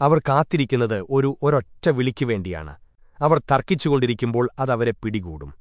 അവർ കാത്തിരിക്കുന്നത് ഒരു ഒരൊറ്റ വിളിക്കു വേണ്ടിയാണ്. അവർ തർക്കിച്ചുകൊണ്ടിരിക്കുമ്പോൾ അതവരെ പിടികൂടും.